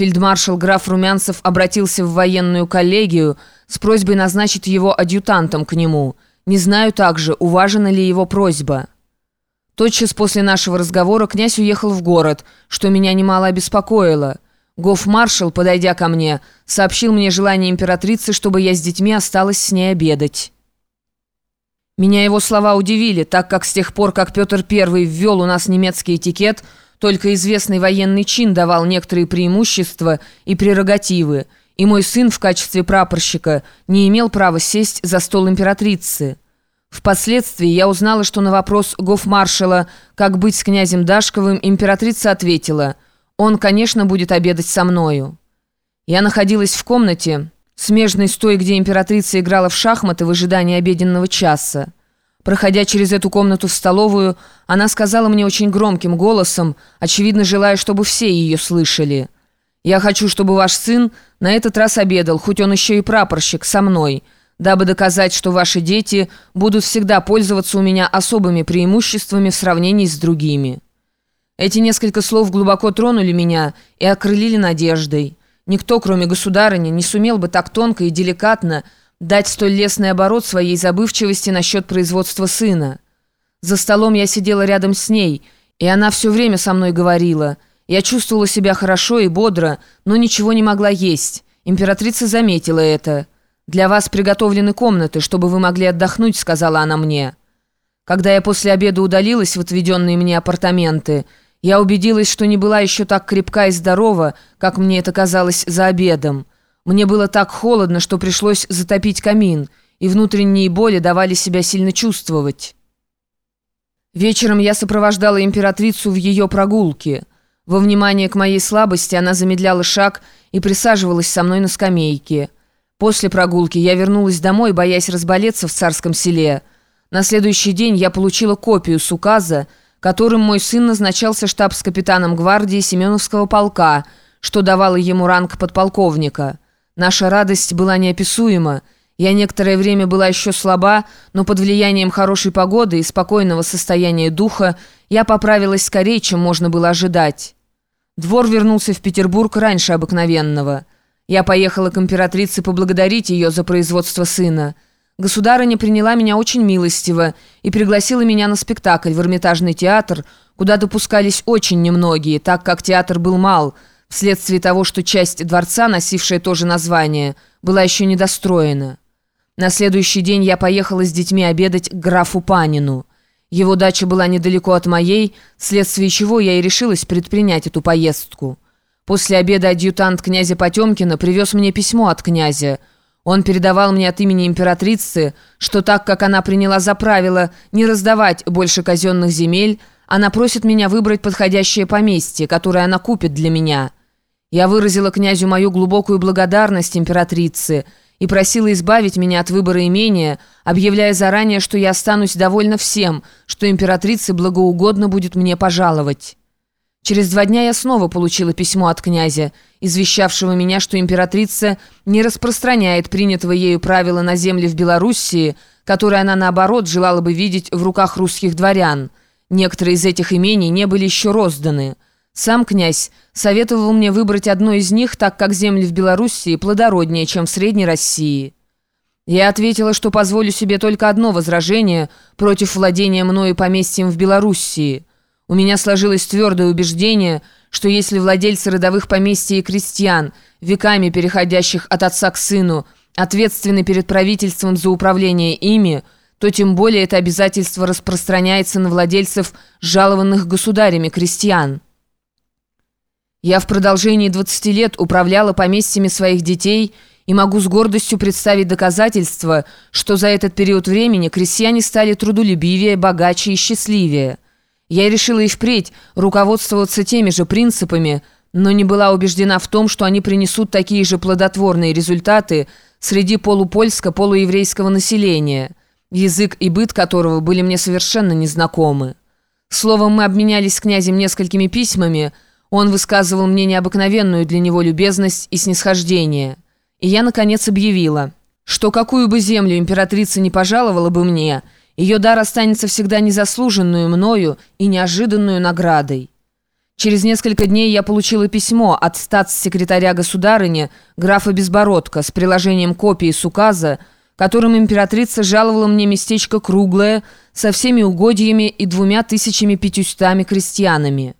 Фельдмаршал граф Румянцев обратился в военную коллегию с просьбой назначить его адъютантом к нему. Не знаю также, уважена ли его просьба. Тотчас после нашего разговора князь уехал в город, что меня немало обеспокоило. Гофмаршал, подойдя ко мне, сообщил мне желание императрицы, чтобы я с детьми осталась с ней обедать. Меня его слова удивили, так как с тех пор, как Петр I ввел у нас немецкий этикет – только известный военный чин давал некоторые преимущества и прерогативы, и мой сын в качестве прапорщика не имел права сесть за стол императрицы. Впоследствии я узнала, что на вопрос гофмаршала «Как быть с князем Дашковым?» императрица ответила «Он, конечно, будет обедать со мною». Я находилась в комнате, смежной с той, где императрица играла в шахматы в ожидании обеденного часа. Проходя через эту комнату в столовую, она сказала мне очень громким голосом, очевидно желая, чтобы все ее слышали. «Я хочу, чтобы ваш сын на этот раз обедал, хоть он еще и прапорщик, со мной, дабы доказать, что ваши дети будут всегда пользоваться у меня особыми преимуществами в сравнении с другими». Эти несколько слов глубоко тронули меня и окрылили надеждой. Никто, кроме государыни, не сумел бы так тонко и деликатно дать столь лестный оборот своей забывчивости насчет производства сына. За столом я сидела рядом с ней, и она все время со мной говорила. Я чувствовала себя хорошо и бодро, но ничего не могла есть. Императрица заметила это. «Для вас приготовлены комнаты, чтобы вы могли отдохнуть», — сказала она мне. Когда я после обеда удалилась в отведенные мне апартаменты, я убедилась, что не была еще так крепка и здорова, как мне это казалось за обедом. Мне было так холодно, что пришлось затопить камин, и внутренние боли давали себя сильно чувствовать. Вечером я сопровождала императрицу в ее прогулке. Во внимание к моей слабости она замедляла шаг и присаживалась со мной на скамейке. После прогулки я вернулась домой, боясь разболеться в царском селе. На следующий день я получила копию с указа, которым мой сын назначался штабс-капитаном гвардии Семеновского полка, что давало ему ранг подполковника. Наша радость была неописуема. Я некоторое время была еще слаба, но под влиянием хорошей погоды и спокойного состояния духа я поправилась скорее, чем можно было ожидать. Двор вернулся в Петербург раньше обыкновенного. Я поехала к императрице поблагодарить ее за производство сына. Государыня приняла меня очень милостиво и пригласила меня на спектакль в Эрмитажный театр, куда допускались очень немногие, так как театр был мал – вследствие того, что часть дворца, носившая тоже название, была еще недостроена. На следующий день я поехала с детьми обедать к графу Панину. Его дача была недалеко от моей, вследствие чего я и решилась предпринять эту поездку. После обеда адъютант князя Потемкина привез мне письмо от князя. Он передавал мне от имени императрицы, что так как она приняла за правило не раздавать больше казенных земель, она просит меня выбрать подходящее поместье, которое она купит для меня». Я выразила князю мою глубокую благодарность императрице и просила избавить меня от выбора имения, объявляя заранее, что я останусь довольна всем, что императрице благоугодно будет мне пожаловать. Через два дня я снова получила письмо от князя, извещавшего меня, что императрица не распространяет принятого ею правила на земли в Белоруссии, которое она, наоборот, желала бы видеть в руках русских дворян. Некоторые из этих имений не были еще розданы. Сам князь советовал мне выбрать одно из них, так как земли в Белоруссии плодороднее, чем в Средней России. Я ответила, что позволю себе только одно возражение против владения мною поместьем в Белоруссии. У меня сложилось твердое убеждение, что если владельцы родовых поместий и крестьян, веками переходящих от отца к сыну, ответственны перед правительством за управление ими, то тем более это обязательство распространяется на владельцев жалованных государями крестьян. Я в продолжении 20 лет управляла поместьями своих детей и могу с гордостью представить доказательства, что за этот период времени крестьяне стали трудолюбивее, богаче и счастливее. Я решила и впредь руководствоваться теми же принципами, но не была убеждена в том, что они принесут такие же плодотворные результаты среди полупольско-полуеврейского населения, язык и быт которого были мне совершенно незнакомы. Словом, мы обменялись с князем несколькими письмами – он высказывал мне необыкновенную для него любезность и снисхождение. И я, наконец, объявила, что какую бы землю императрица не пожаловала бы мне, ее дар останется всегда незаслуженную мною и неожиданную наградой. Через несколько дней я получила письмо от статс-секретаря государыни графа Безбородко с приложением копии с указа, которым императрица жаловала мне местечко круглое со всеми угодьями и двумя тысячами пятьюстами крестьянами.